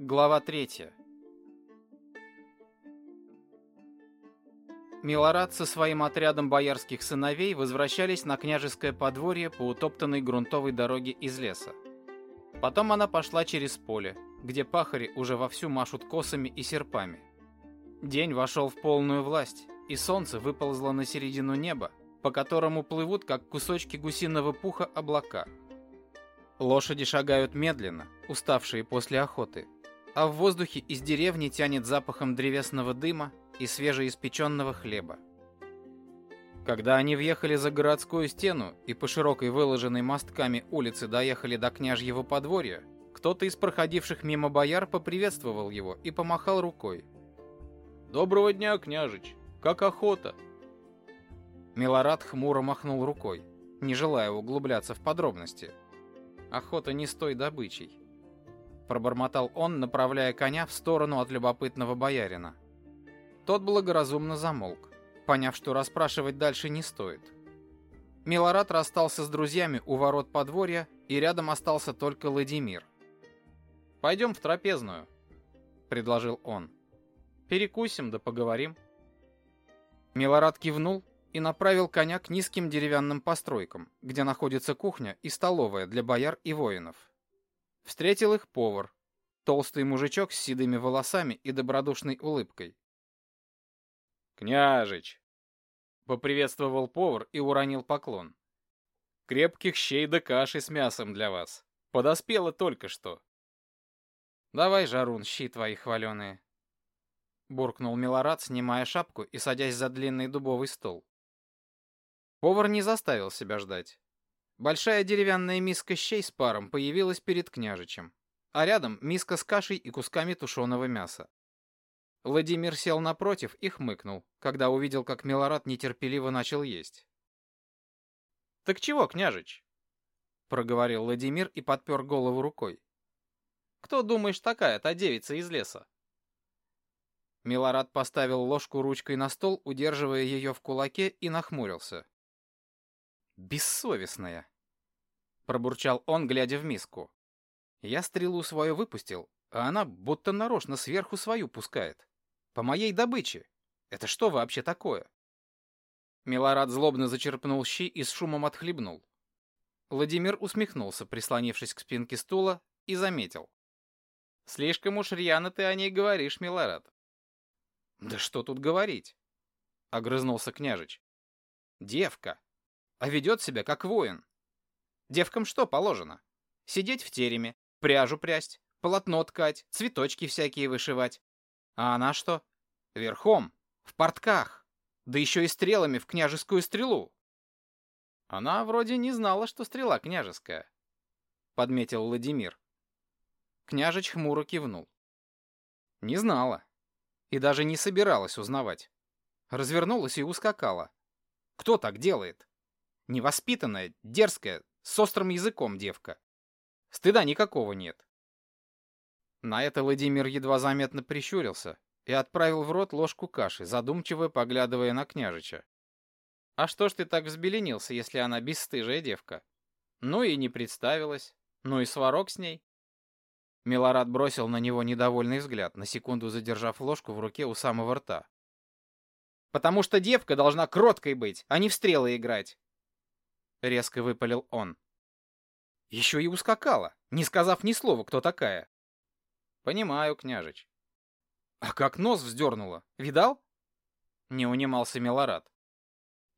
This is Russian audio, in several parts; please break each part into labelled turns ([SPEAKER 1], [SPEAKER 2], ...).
[SPEAKER 1] Глава 3. Милорад со своим отрядом боярских сыновей возвращались на княжеское подворье по утоптанной грунтовой дороге из леса. Потом она пошла через поле, где пахари уже вовсю машут косами и серпами. День вошел в полную власть, и солнце выползло на середину неба, по которому плывут, как кусочки гусиного пуха, облака. Лошади шагают медленно, уставшие после охоты, а в воздухе из деревни тянет запахом древесного дыма и свежеиспеченного хлеба. Когда они въехали за городскую стену и по широкой выложенной мостками улицы доехали до княжьего подворья, кто-то из проходивших мимо бояр поприветствовал его и помахал рукой. «Доброго дня, княжич! Как охота?» Милорад хмуро махнул рукой, не желая углубляться в подробности. «Охота не с той добычей», — пробормотал он, направляя коня в сторону от любопытного боярина. Тот благоразумно замолк, поняв, что расспрашивать дальше не стоит. Милорад расстался с друзьями у ворот подворья, и рядом остался только Владимир. «Пойдем в трапезную», — предложил он. «Перекусим да поговорим». Милорад кивнул и направил коня к низким деревянным постройкам, где находится кухня и столовая для бояр и воинов. Встретил их повар, толстый мужичок с седыми волосами и добродушной улыбкой. «Княжич!» — поприветствовал повар и уронил поклон. «Крепких щей да каши с мясом для вас. Подоспело только что». «Давай, Жарун, щи твои хваленые», — буркнул Милорад, снимая шапку и садясь за длинный дубовый стол. Повар не заставил себя ждать. Большая деревянная миска щей с паром появилась перед княжичем, а рядом миска с кашей и кусками тушеного мяса. Владимир сел напротив и хмыкнул, когда увидел, как Милорад нетерпеливо начал есть. «Так чего, княжич?» — проговорил Владимир и подпер голову рукой. «Кто, думаешь, такая та девица из леса?» Милорад поставил ложку ручкой на стол, удерживая ее в кулаке, и нахмурился. «Бессовестная!» — пробурчал он, глядя в миску. «Я стрелу свою выпустил, а она будто нарочно сверху свою пускает. По моей добыче. Это что вообще такое?» Милорад злобно зачерпнул щи и с шумом отхлебнул. Владимир усмехнулся, прислонившись к спинке стула, и заметил. «Слишком уж рьяно ты о ней говоришь, Милорад». «Да что тут говорить?» — огрызнулся княжич. «Девка, а ведет себя как воин. Девкам что положено? Сидеть в тереме, пряжу прясть, полотно ткать, цветочки всякие вышивать. А она что? Верхом, в портках, да еще и стрелами в княжескую стрелу. Она вроде не знала, что стрела княжеская, подметил Владимир. Княжич хмуро кивнул. Не знала. И даже не собиралась узнавать. Развернулась и ускакала. Кто так делает? Невоспитанная, дерзкая, с острым языком девка. Стыда никакого нет. На это Владимир едва заметно прищурился и отправил в рот ложку каши, задумчиво поглядывая на княжича. «А что ж ты так взбеленился, если она бесстыжая девка? Ну и не представилась, ну и сварок с ней». Милорад бросил на него недовольный взгляд, на секунду задержав ложку в руке у самого рта. «Потому что девка должна кроткой быть, а не в стрелы играть. — резко выпалил он. «Еще и ускакала, не сказав ни слова, кто такая». «Понимаю, княжич». «А как нос вздернула, видал?» Не унимался Милорад.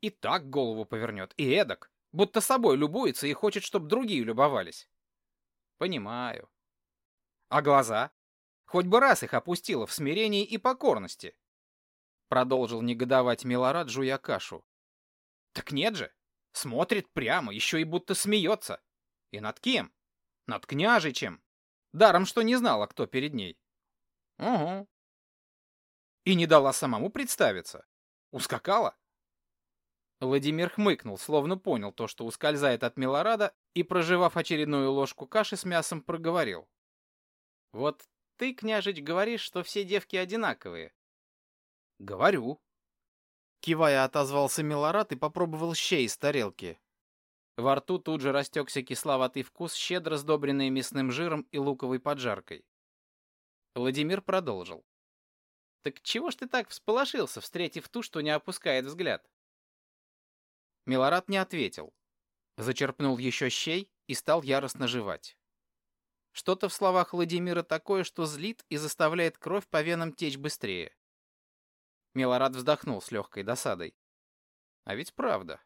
[SPEAKER 1] «И так голову повернет, и эдак, будто собой любуется и хочет, чтобы другие любовались». «Понимаю». «А глаза? Хоть бы раз их опустила в смирении и покорности». Продолжил негодовать Милорад, жуя кашу. «Так нет же, Смотрит прямо, еще и будто смеется. И над кем? Над княжичем. Даром, что не знала, кто перед ней. Угу. И не дала самому представиться. Ускакала? Владимир хмыкнул, словно понял то, что ускользает от Милорада, и, проживав очередную ложку каши с мясом, проговорил. «Вот ты, княжич, говоришь, что все девки одинаковые». «Говорю», Кивая, отозвался Милорад и попробовал щей из тарелки. Во рту тут же растекся кисловатый вкус, щедро сдобренный мясным жиром и луковой поджаркой. Владимир продолжил. «Так чего ж ты так всполошился, встретив ту, что не опускает взгляд?» Милорад не ответил. Зачерпнул еще щей и стал яростно жевать. Что-то в словах Владимира такое, что злит и заставляет кровь по венам течь быстрее. Милорад вздохнул с легкой досадой. А ведь правда.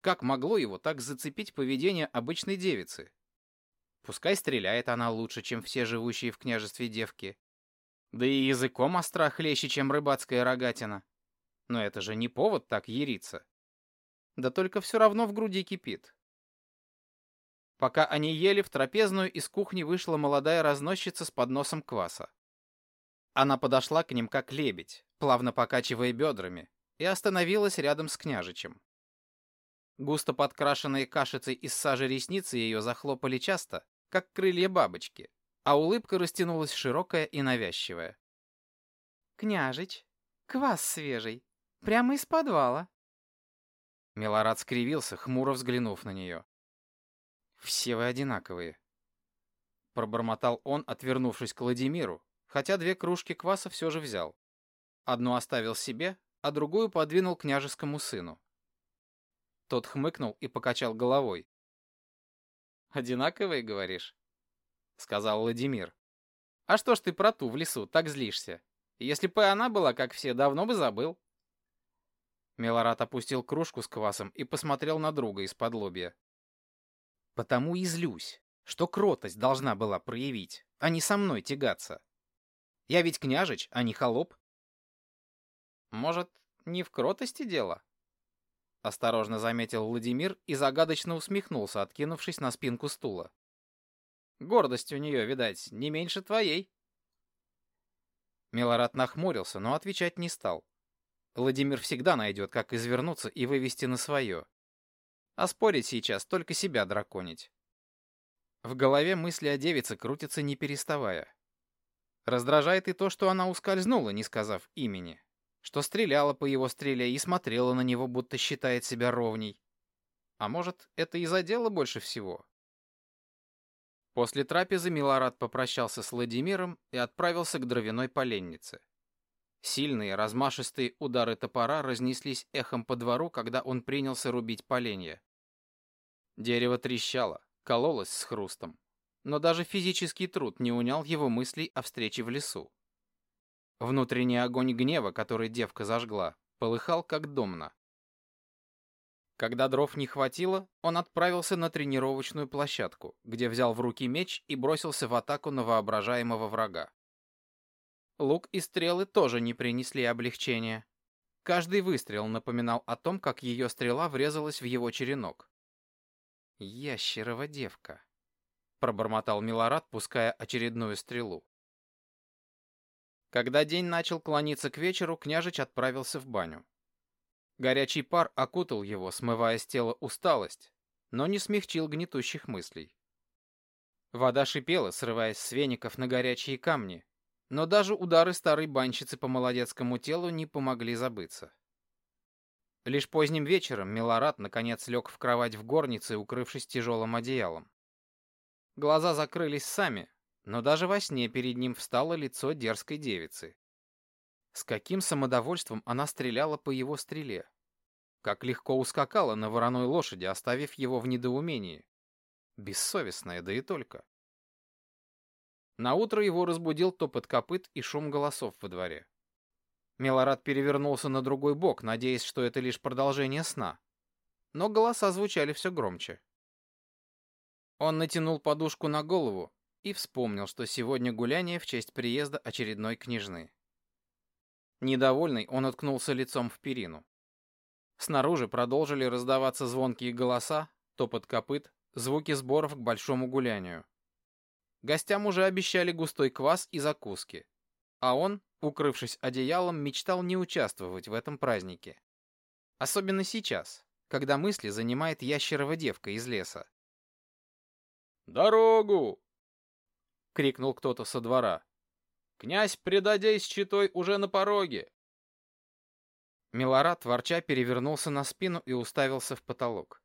[SPEAKER 1] Как могло его так зацепить поведение обычной девицы? Пускай стреляет она лучше, чем все живущие в княжестве девки. Да и языком остра хлеще, чем рыбацкая рогатина. Но это же не повод так яриться. Да только все равно в груди кипит. Пока они ели, в трапезную из кухни вышла молодая разносчица с подносом кваса. Она подошла к ним как лебедь, плавно покачивая бедрами, и остановилась рядом с княжичем. Густо подкрашенные кашицей из сажи ресницы ее захлопали часто, как крылья бабочки, а улыбка растянулась широкая и навязчивая.
[SPEAKER 2] «Княжич, квас свежий, прямо из подвала».
[SPEAKER 1] Милорад скривился, хмуро взглянув на нее. «Все вы одинаковые», — пробормотал он, отвернувшись к Владимиру, хотя две кружки кваса все же взял. Одну оставил себе, а другую подвинул княжескому сыну. Тот хмыкнул и покачал головой. «Одинаковые, говоришь?» — сказал Владимир. «А что ж ты про ту в лесу так злишься? Если бы она была, как все, давно бы забыл». Милорад опустил кружку с квасом и посмотрел на друга из-под лобья. «Потому и злюсь, что кротость должна была проявить, а не со мной тягаться. Я ведь княжич, а не холоп». «Может, не в кротости дело?» Осторожно заметил Владимир и загадочно усмехнулся, откинувшись на спинку стула. Гордость у нее, видать, не меньше твоей. Милорад нахмурился, но отвечать не стал. Владимир всегда найдет, как извернуться и вывести на свое. А спорить сейчас только себя драконить. В голове мысли о девице крутятся не переставая. Раздражает и то, что она ускользнула, не сказав имени что стреляла по его стреле и смотрела на него, будто считает себя ровней. А может, это и задело больше всего? После трапезы Милорад попрощался с Владимиром и отправился к дровяной поленнице. Сильные, размашистые удары топора разнеслись эхом по двору, когда он принялся рубить поленья. Дерево трещало, кололось с хрустом. Но даже физический труд не унял его мыслей о встрече в лесу. Внутренний огонь гнева, который девка зажгла, полыхал как домна. Когда дров не хватило, он отправился на тренировочную площадку, где взял в руки меч и бросился в атаку на воображаемого врага. Лук и стрелы тоже не принесли облегчения. Каждый выстрел напоминал о том, как ее стрела врезалась в его черенок. «Ящерова девка», — пробормотал Милорад, пуская очередную стрелу. Когда день начал клониться к вечеру, княжич отправился в баню. Горячий пар окутал его, смывая с тела усталость, но не смягчил гнетущих мыслей. Вода шипела, срываясь с веников на горячие камни, но даже удары старой банщицы по молодецкому телу не помогли забыться. Лишь поздним вечером Милорад наконец лег в кровать в горнице, укрывшись тяжелым одеялом. Глаза закрылись сами, но даже во сне перед ним встало лицо дерзкой девицы. С каким самодовольством она стреляла по его стреле. Как легко ускакала на вороной лошади, оставив его в недоумении. Бессовестная, да и только. Наутро его разбудил топот копыт и шум голосов во дворе. Милорад перевернулся на другой бок, надеясь, что это лишь продолжение сна. Но голоса звучали все громче. Он натянул подушку на голову и вспомнил, что сегодня гуляние в честь приезда очередной княжны. Недовольный, он уткнулся лицом в перину. Снаружи продолжили раздаваться звонкие голоса, топот копыт, звуки сборов к большому гулянию. Гостям уже обещали густой квас и закуски, а он, укрывшись одеялом, мечтал не участвовать в этом празднике. Особенно сейчас, когда мысли занимает ящерова девка из леса. «Дорогу!» — крикнул кто-то со двора. «Князь, предадей с читой уже на пороге!» Милорад, ворча, перевернулся на спину и уставился в потолок.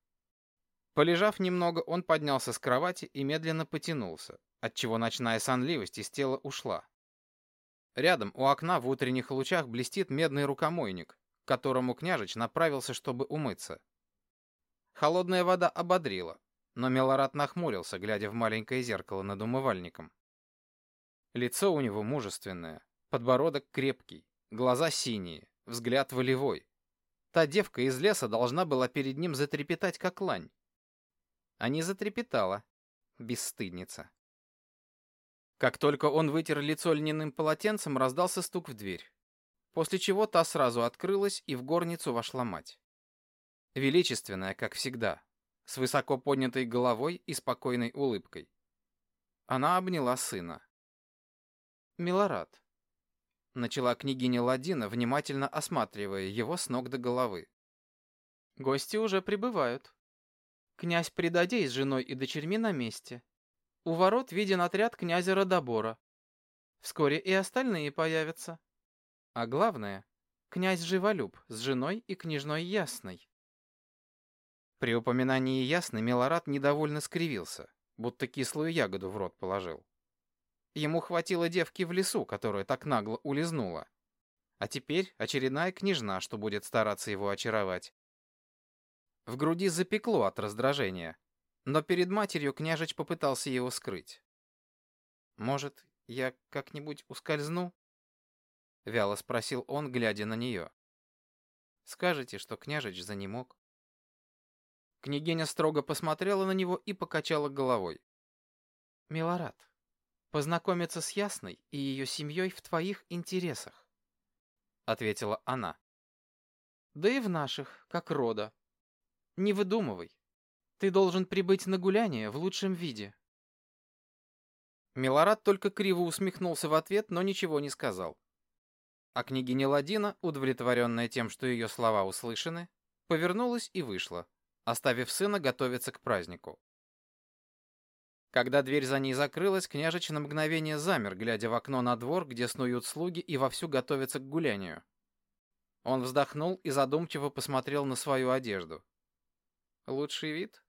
[SPEAKER 1] Полежав немного, он поднялся с кровати и медленно потянулся, отчего ночная сонливость из тела ушла. Рядом у окна в утренних лучах блестит медный рукомойник, к которому княжич направился, чтобы умыться. Холодная вода ободрила, но Милорад нахмурился, глядя в маленькое зеркало над умывальником. Лицо у него мужественное, подбородок крепкий, глаза синие, взгляд волевой. Та девка из леса должна была перед ним затрепетать, как лань. А не затрепетала. Бесстыдница. Как только он вытер лицо льняным полотенцем, раздался стук в дверь. После чего та сразу открылась, и в горницу вошла мать. Величественная, как всегда, с высоко поднятой головой и спокойной улыбкой. Она обняла сына. «Милорад», — начала княгиня Ладина, внимательно осматривая его с ног до головы. «Гости уже прибывают. Князь Предадей с женой и дочерьми на месте. У ворот виден отряд князя Родобора. Вскоре и остальные появятся. А главное, князь Живолюб с женой и княжной Ясной. При упоминании Ясны Милорад недовольно скривился, будто кислую ягоду в рот положил. Ему хватило девки в лесу, которая так нагло улизнула. А теперь очередная княжна, что будет стараться его очаровать. В груди запекло от раздражения, но перед матерью княжич попытался его скрыть. «Может, я как-нибудь ускользну?» — вяло спросил он, глядя на нее. «Скажете, что княжич занемог?» Княгиня строго посмотрела на него и покачала головой. «Милорад, познакомиться с Ясной и ее семьей в твоих интересах», — ответила она. «Да и в наших, как рода. Не выдумывай. Ты должен прибыть на гуляние в лучшем виде. Милорад только криво усмехнулся в ответ, но ничего не сказал. А княгиня Ладина, удовлетворенная тем, что ее слова услышаны, повернулась и вышла, оставив сына готовиться к празднику. Когда дверь за ней закрылась, княжич на мгновение замер, глядя в окно на двор, где снуют слуги и вовсю готовятся к гулянию. Он вздохнул и задумчиво посмотрел на свою одежду. Лучший вид?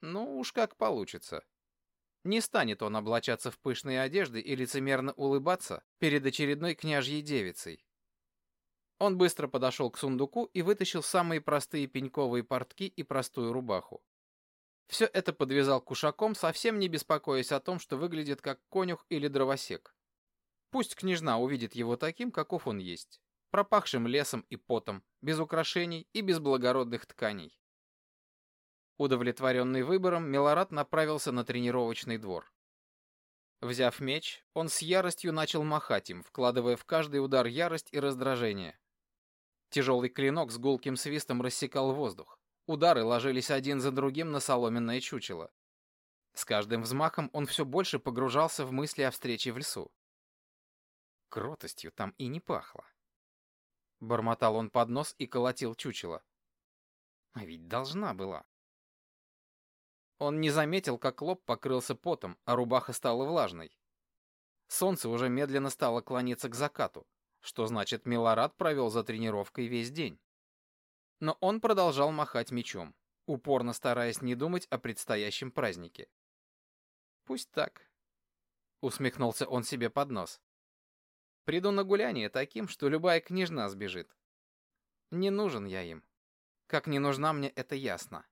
[SPEAKER 1] Ну уж как получится. Не станет он облачаться в пышные одежды и лицемерно улыбаться перед очередной княжьей девицей. Он быстро подошел к сундуку и вытащил самые простые пеньковые портки и простую рубаху. Все это подвязал кушаком, совсем не беспокоясь о том, что выглядит как конюх или дровосек. Пусть княжна увидит его таким, каков он есть, пропахшим лесом и потом, без украшений и без благородных тканей. Удовлетворенный выбором, Милорад направился на тренировочный двор. Взяв меч, он с яростью начал махать им, вкладывая в каждый удар ярость и раздражение. Тяжелый клинок с гулким свистом рассекал воздух. Удары ложились один за другим на соломенное чучело. С каждым взмахом он все больше погружался в мысли о встрече в лесу. Кротостью там и не пахло. Бормотал он под нос и колотил чучело. А ведь должна была. Он не заметил, как лоб покрылся потом, а рубаха стала влажной. Солнце уже медленно стало клониться к закату, что значит Милорад провел за тренировкой весь день. Но он продолжал махать мечом, упорно стараясь не думать о предстоящем празднике. «Пусть так», — усмехнулся он себе под нос. «Приду на гуляние таким, что любая княжна сбежит. Не нужен я им. Как не нужна мне, это ясно».